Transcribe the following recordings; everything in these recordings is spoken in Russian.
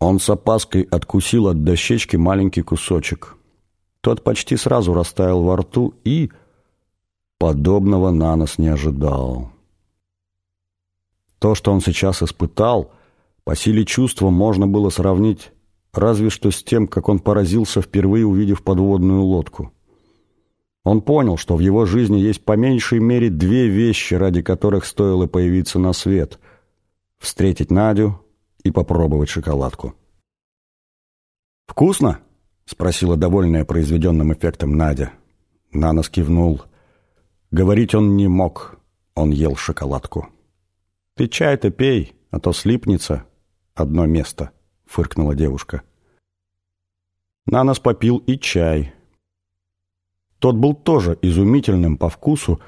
Он с опаской откусил от дощечки маленький кусочек. Тот почти сразу растаял во рту и... Подобного на нас не ожидал. То, что он сейчас испытал, по силе чувства можно было сравнить разве что с тем, как он поразился, впервые увидев подводную лодку. Он понял, что в его жизни есть по меньшей мере две вещи, ради которых стоило появиться на свет — встретить Надю и попробовать шоколадку. «Вкусно?» — спросила довольная произведенным эффектом Надя. Нанос кивнул. Говорить он не мог, он ел шоколадку. «Ты чай-то пей, а то слипнется одно место», — фыркнула девушка. Нанос попил и чай. Тот был тоже изумительным по вкусу,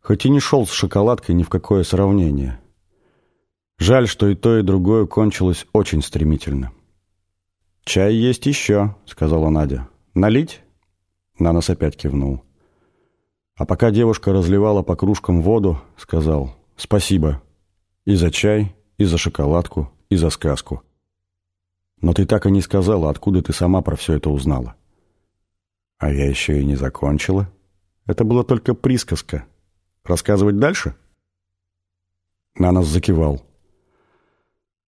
хоть и не шел с шоколадкой ни в какое сравнение. Жаль, что и то, и другое кончилось очень стремительно. «Чай есть еще», — сказала Надя. «Налить?» Нанос опять кивнул. А пока девушка разливала по кружкам воду, сказал «Спасибо и за чай, и за шоколадку, и за сказку. Но ты так и не сказала, откуда ты сама про все это узнала». «А я еще и не закончила. Это была только присказка. Рассказывать дальше?» Нанос закивал.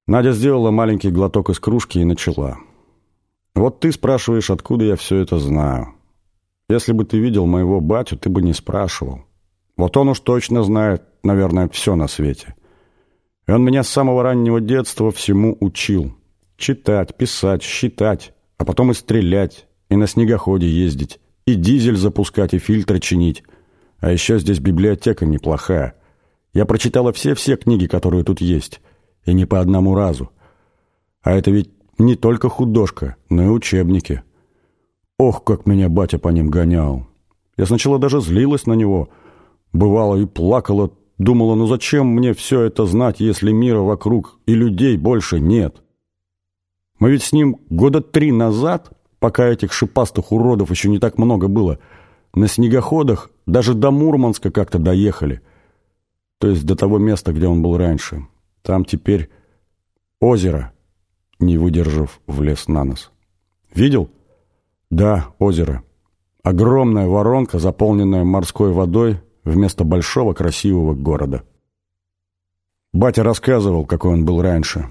Надя сделала маленький глоток из кружки и начала. Вот ты спрашиваешь, откуда я все это знаю. Если бы ты видел моего батю, ты бы не спрашивал. Вот он уж точно знает, наверное, все на свете. И он меня с самого раннего детства всему учил. Читать, писать, считать, а потом и стрелять, и на снегоходе ездить, и дизель запускать, и фильтры чинить. А еще здесь библиотека неплохая. Я прочитала все-все книги, которые тут есть, и не по одному разу. А это ведь не только художка, но и учебники. Ох, как меня батя по ним гонял. Я сначала даже злилась на него. Бывало и плакала, думала, ну зачем мне все это знать, если мира вокруг и людей больше нет? Мы ведь с ним года три назад, пока этих шипастых уродов еще не так много было, на снегоходах даже до Мурманска как-то доехали. То есть до того места, где он был раньше. Там теперь озеро — не выдержав, влез на нос. «Видел?» «Да, озеро. Огромная воронка, заполненная морской водой вместо большого красивого города». Батя рассказывал, какой он был раньше.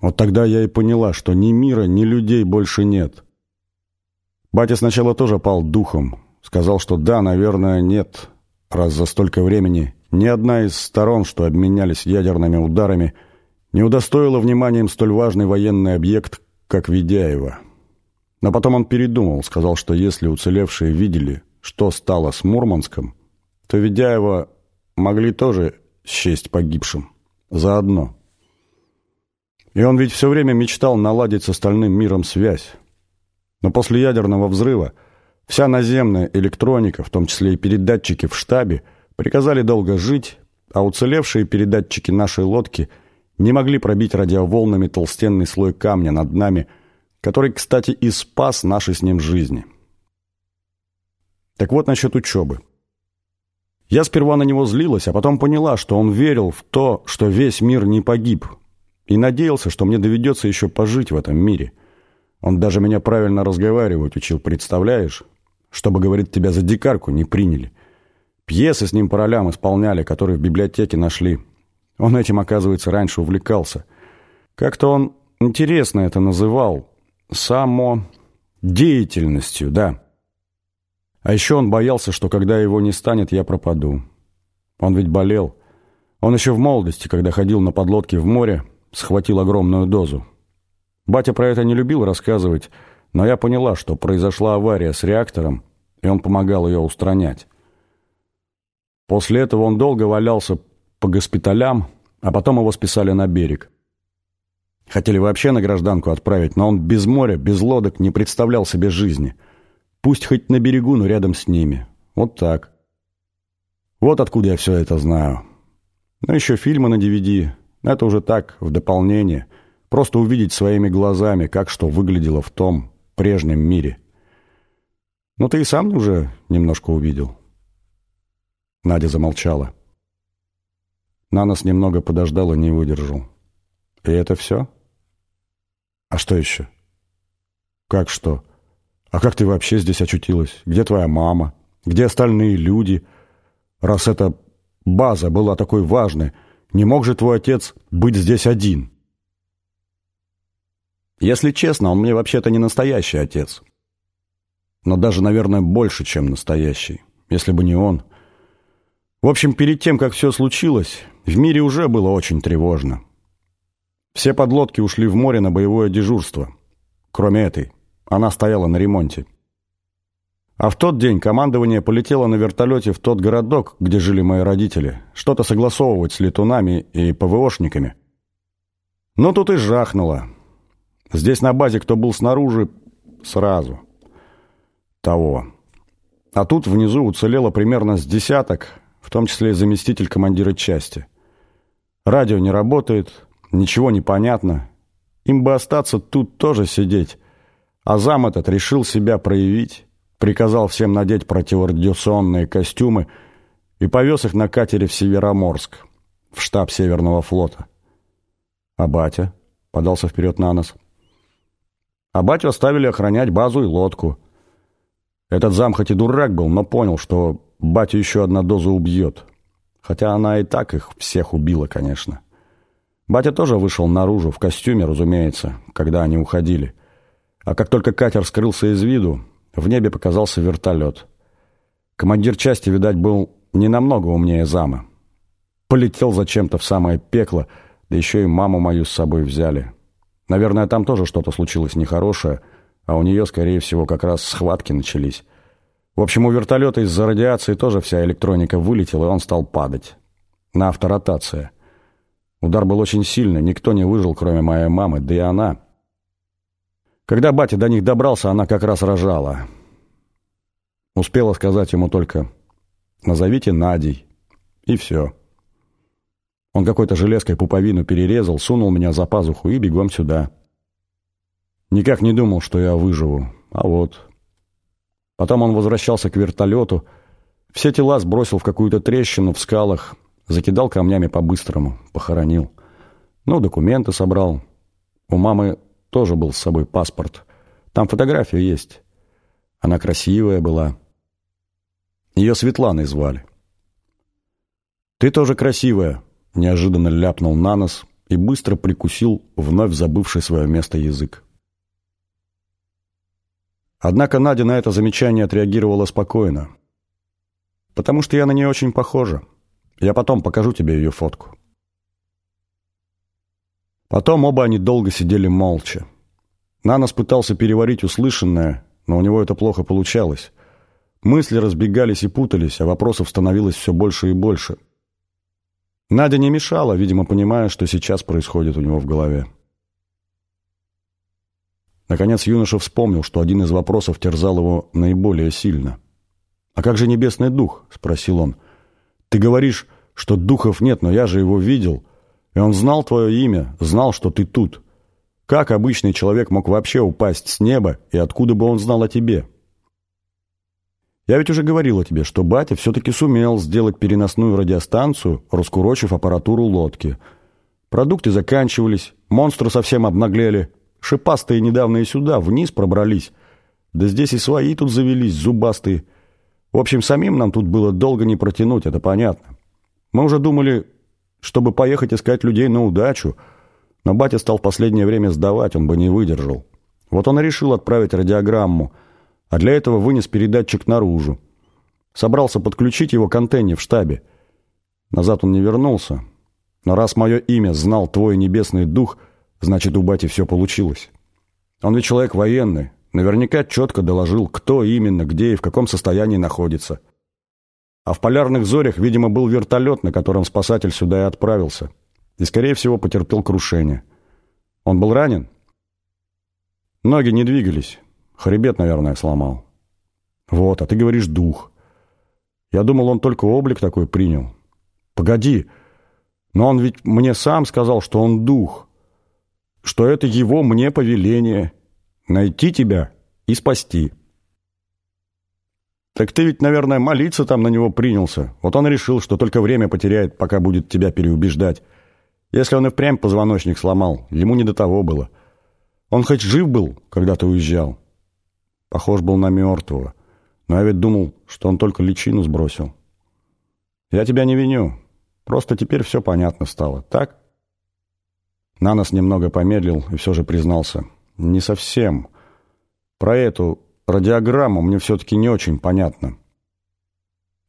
Вот тогда я и поняла, что ни мира, ни людей больше нет. Батя сначала тоже пал духом. Сказал, что да, наверное, нет, раз за столько времени ни одна из сторон, что обменялись ядерными ударами – не удостоило вниманием столь важный военный объект, как Ведяева. Но потом он передумал, сказал, что если уцелевшие видели, что стало с Мурманском, то Ведяева могли тоже счесть погибшим. Заодно. И он ведь все время мечтал наладить с остальным миром связь. Но после ядерного взрыва вся наземная электроника, в том числе и передатчики в штабе, приказали долго жить, а уцелевшие передатчики нашей лодки – не могли пробить радиоволнами толстенный слой камня над нами, который, кстати, и спас наши с ним жизни. Так вот насчет учебы. Я сперва на него злилась, а потом поняла, что он верил в то, что весь мир не погиб, и надеялся, что мне доведется еще пожить в этом мире. Он даже меня правильно разговаривать учил, представляешь? Чтобы, говорит, тебя за дикарку не приняли. Пьесы с ним по ролям исполняли, которые в библиотеке нашли. Он этим, оказывается, раньше увлекался. Как-то он интересно это называл. Самодеятельностью, да. А еще он боялся, что когда его не станет, я пропаду. Он ведь болел. Он еще в молодости, когда ходил на подлодке в море, схватил огромную дозу. Батя про это не любил рассказывать, но я поняла, что произошла авария с реактором, и он помогал ее устранять. После этого он долго валялся по госпиталям, а потом его списали на берег. Хотели вообще на гражданку отправить, но он без моря, без лодок не представлял себе жизни. Пусть хоть на берегу, но рядом с ними. Вот так. Вот откуда я все это знаю. Ну, еще фильмы на DVD. Это уже так, в дополнение. Просто увидеть своими глазами, как что выглядело в том прежнем мире. Ну, ты и сам уже немножко увидел. Надя замолчала. Нанос немного подождал и не выдержал. «И это все?» А что еще? Как что? А как ты вообще здесь очутилась? Где твоя мама? Где остальные люди? Раз эта база была такой важной, не мог же твой отец быть здесь один? Если честно, он мне вообще-то не настоящий отец. Но даже, наверное, больше, чем настоящий. Если бы не он. В общем, перед тем, как все случилось, в мире уже было очень тревожно. Все подлодки ушли в море на боевое дежурство. Кроме этой. Она стояла на ремонте. А в тот день командование полетело на вертолете в тот городок, где жили мои родители, что-то согласовывать с летунами и ПВОшниками. Но тут и жахнуло. Здесь на базе кто был снаружи, сразу. Того. А тут внизу уцелело примерно с десяток, в том числе и заместитель командира части. Радио не работает, ничего не понятно. Им бы остаться тут тоже сидеть. А зам этот решил себя проявить, приказал всем надеть противорадиационные костюмы и повез их на катере в Североморск, в штаб Северного флота. А батя подался вперед на нос. А батю оставили охранять базу и лодку. Этот зам хоть и дурак был, но понял, что батю еще одна доза убьет. Хотя она и так их всех убила, конечно. Батя тоже вышел наружу, в костюме, разумеется, когда они уходили. А как только катер скрылся из виду, в небе показался вертолет. Командир части, видать, был не намного умнее зама. Полетел зачем-то в самое пекло, да еще и маму мою с собой взяли. Наверное, там тоже что-то случилось нехорошее, а у нее, скорее всего, как раз схватки начались. В общем, у вертолета из-за радиации тоже вся электроника вылетела, и он стал падать. На авторотация. Удар был очень сильный, никто не выжил, кроме моей мамы, да и она. Когда батя до них добрался, она как раз рожала. Успела сказать ему только «назовите Надей» и все. Он какой-то железкой пуповину перерезал, сунул меня за пазуху и бегом сюда. Никак не думал, что я выживу, а вот... Потом он возвращался к вертолету, все тела сбросил в какую-то трещину в скалах, закидал камнями по-быстрому, похоронил. Ну, документы собрал. У мамы тоже был с собой паспорт. Там фотография есть. Она красивая была. Ее Светланой звали. «Ты тоже красивая», — неожиданно ляпнул на нос и быстро прикусил вновь забывший свое место язык. Однако Надя на это замечание отреагировала спокойно. «Потому что я на нее очень похожа. Я потом покажу тебе ее фотку». Потом оба они долго сидели молча. Нанос пытался переварить услышанное, но у него это плохо получалось. Мысли разбегались и путались, а вопросов становилось все больше и больше. Надя не мешала, видимо, понимая, что сейчас происходит у него в голове. Наконец юноша вспомнил, что один из вопросов терзал его наиболее сильно. «А как же небесный дух?» — спросил он. «Ты говоришь, что духов нет, но я же его видел. И он знал твое имя, знал, что ты тут. Как обычный человек мог вообще упасть с неба, и откуда бы он знал о тебе?» Я ведь уже говорил тебе, что батя все-таки сумел сделать переносную радиостанцию, раскурочив аппаратуру лодки. Продукты заканчивались, монстры совсем обнаглели, Шипастые недавно и сюда, вниз пробрались. Да здесь и свои тут завелись, зубастые. В общем, самим нам тут было долго не протянуть, это понятно. Мы уже думали, чтобы поехать искать людей на удачу, но батя стал в последнее время сдавать, он бы не выдержал. Вот он и решил отправить радиограмму, а для этого вынес передатчик наружу. Собрался подключить его к антенне в штабе. Назад он не вернулся. Но раз мое имя знал твой небесный дух — Значит, у бати все получилось. Он ведь человек военный. Наверняка четко доложил, кто именно, где и в каком состоянии находится. А в полярных зорях, видимо, был вертолет, на котором спасатель сюда и отправился. И, скорее всего, потерпел крушение. Он был ранен? Ноги не двигались. Хребет, наверное, сломал. Вот, а ты говоришь дух. Я думал, он только облик такой принял. Погоди, но он ведь мне сам сказал, что он дух что это его мне повеление — найти тебя и спасти. Так ты ведь, наверное, молиться там на него принялся. Вот он решил, что только время потеряет, пока будет тебя переубеждать. Если он и впрямь позвоночник сломал, ему не до того было. Он хоть жив был, когда ты уезжал? Похож был на мертвого. Но я ведь думал, что он только личину сбросил. Я тебя не виню. Просто теперь все понятно стало, так? Нанос немного помедлил и все же признался. Не совсем. Про эту радиограмму мне все-таки не очень понятно.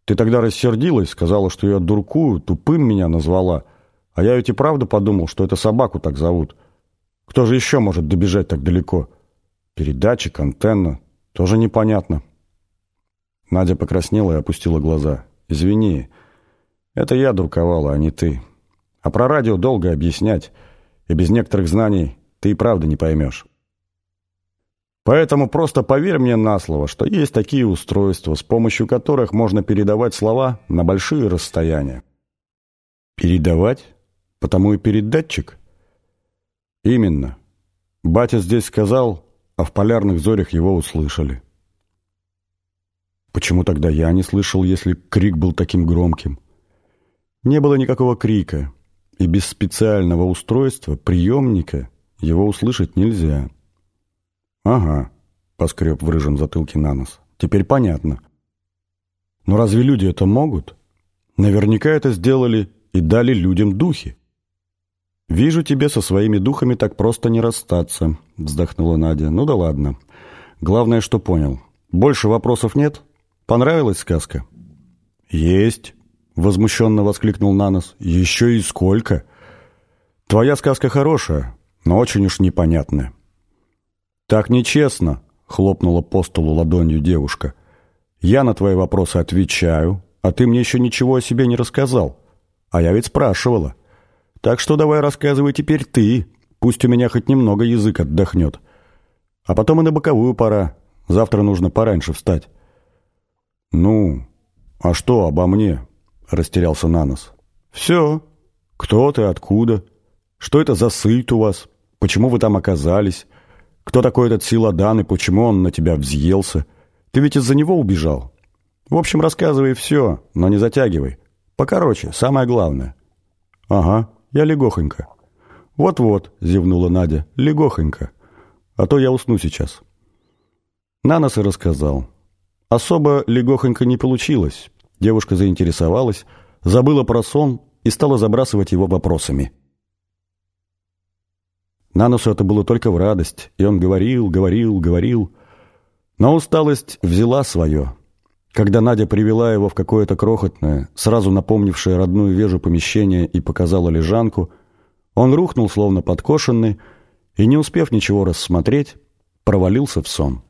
Ты тогда рассердилась, сказала, что я дуркую, тупым меня назвала. А я ведь и правда подумал, что это собаку так зовут. Кто же еще может добежать так далеко? Передатчик, антенна. Тоже непонятно. Надя покраснела и опустила глаза. «Извини, это я дурковала, а не ты. А про радио долго объяснять, и без некоторых знаний ты и правда не поймешь. Поэтому просто поверь мне на слово, что есть такие устройства, с помощью которых можно передавать слова на большие расстояния. Передавать? Потому и передатчик? Именно. Батя здесь сказал, а в полярных зорях его услышали. Почему тогда я не слышал, если крик был таким громким? Не было никакого крика, и без специального устройства, приемника, его услышать нельзя. «Ага», — поскреб в рыжем затылке на нос. «Теперь понятно. Но разве люди это могут? Наверняка это сделали и дали людям духи». «Вижу, тебе со своими духами так просто не расстаться», — вздохнула Надя. «Ну да ладно. Главное, что понял. Больше вопросов нет? Понравилась сказка?» «Есть», — возмущенно воскликнул Нанос. «Еще и сколько!» «Твоя сказка хорошая, но очень уж непонятная». «Так нечестно», — хлопнула по столу ладонью девушка. «Я на твои вопросы отвечаю, а ты мне еще ничего о себе не рассказал. А я ведь спрашивала. Так что давай рассказывай теперь ты, пусть у меня хоть немного язык отдохнет. А потом и на боковую пора. Завтра нужно пораньше встать». «Ну, а что обо мне?» — растерялся Нанос. «Все. Кто ты, откуда? Что это за сыльт у вас? Почему вы там оказались? Кто такой этот Силадан и почему он на тебя взъелся? Ты ведь из-за него убежал? В общем, рассказывай все, но не затягивай. Покороче, самое главное». «Ага, я легохонько». «Вот-вот», — зевнула Надя, — «легохонько. А то я усну сейчас». Нанос и рассказал. Особо легохонько не получилось. Девушка заинтересовалась, забыла про сон и стала забрасывать его вопросами. Наносу это было только в радость, и он говорил, говорил, говорил. Но усталость взяла свое. Когда Надя привела его в какое-то крохотное, сразу напомнившее родную вежу помещение и показала лежанку, он рухнул, словно подкошенный, и, не успев ничего рассмотреть, провалился в сон.